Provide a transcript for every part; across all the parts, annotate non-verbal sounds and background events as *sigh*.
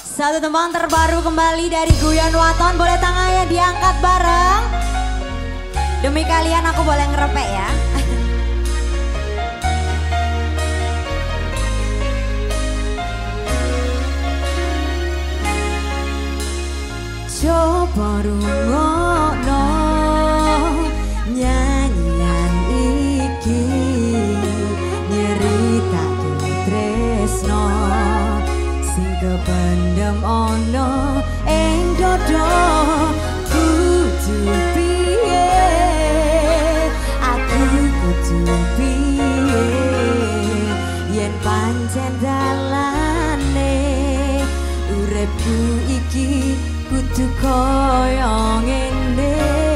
Satu tembang terbaru kembali dari Guyon Waton. Boleh tangannya diangkat bareng. Demi kalian aku boleh ngerepek ya. *laughs* Coba rumah pancen dalane uripku iki kudu ingin deh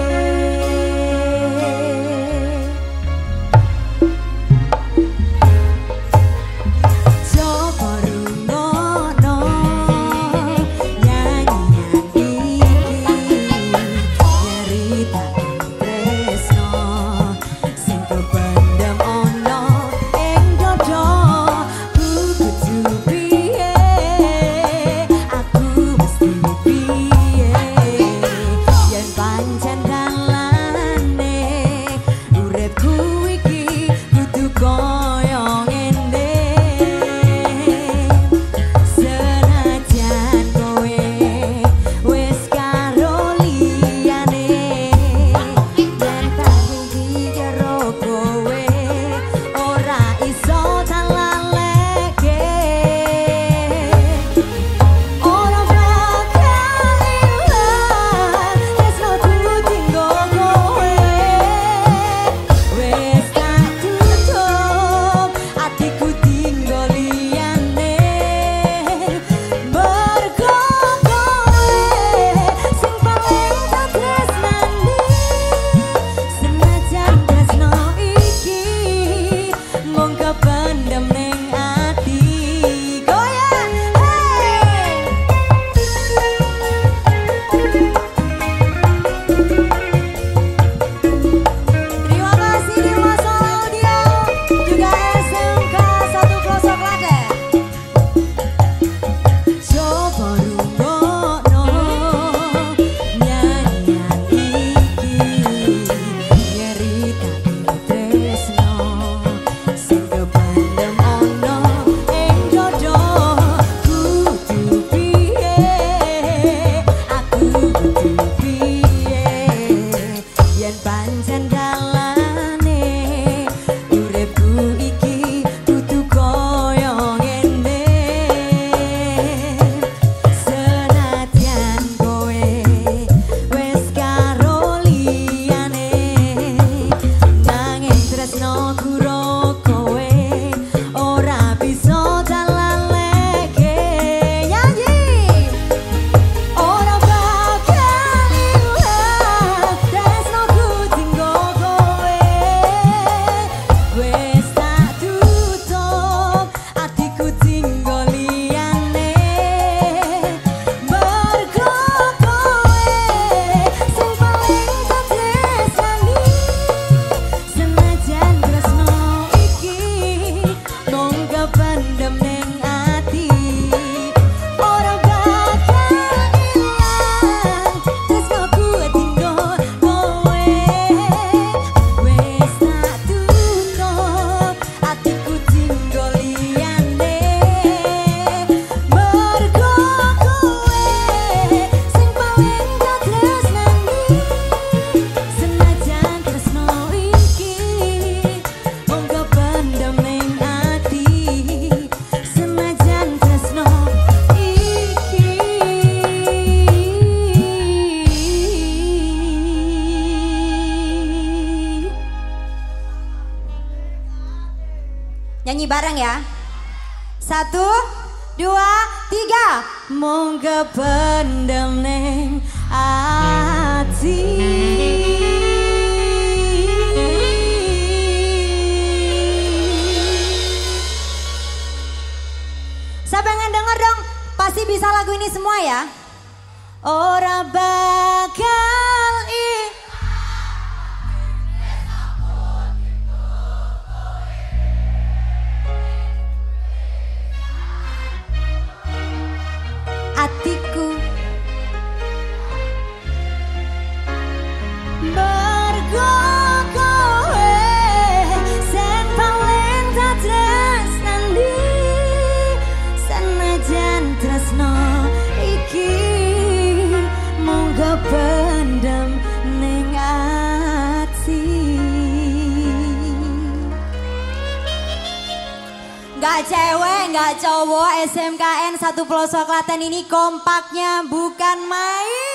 Nyanyi bareng ya. Satu, dua, tiga. Monggo pendem neng hati. Siapa yang denger dong? Pasti bisa lagu ini semua ya. Ora bakal tresno iki monggo pendem ning ati Gak cewek, gak cowok, SMKN satu pelosok Klaten ini kompaknya bukan main.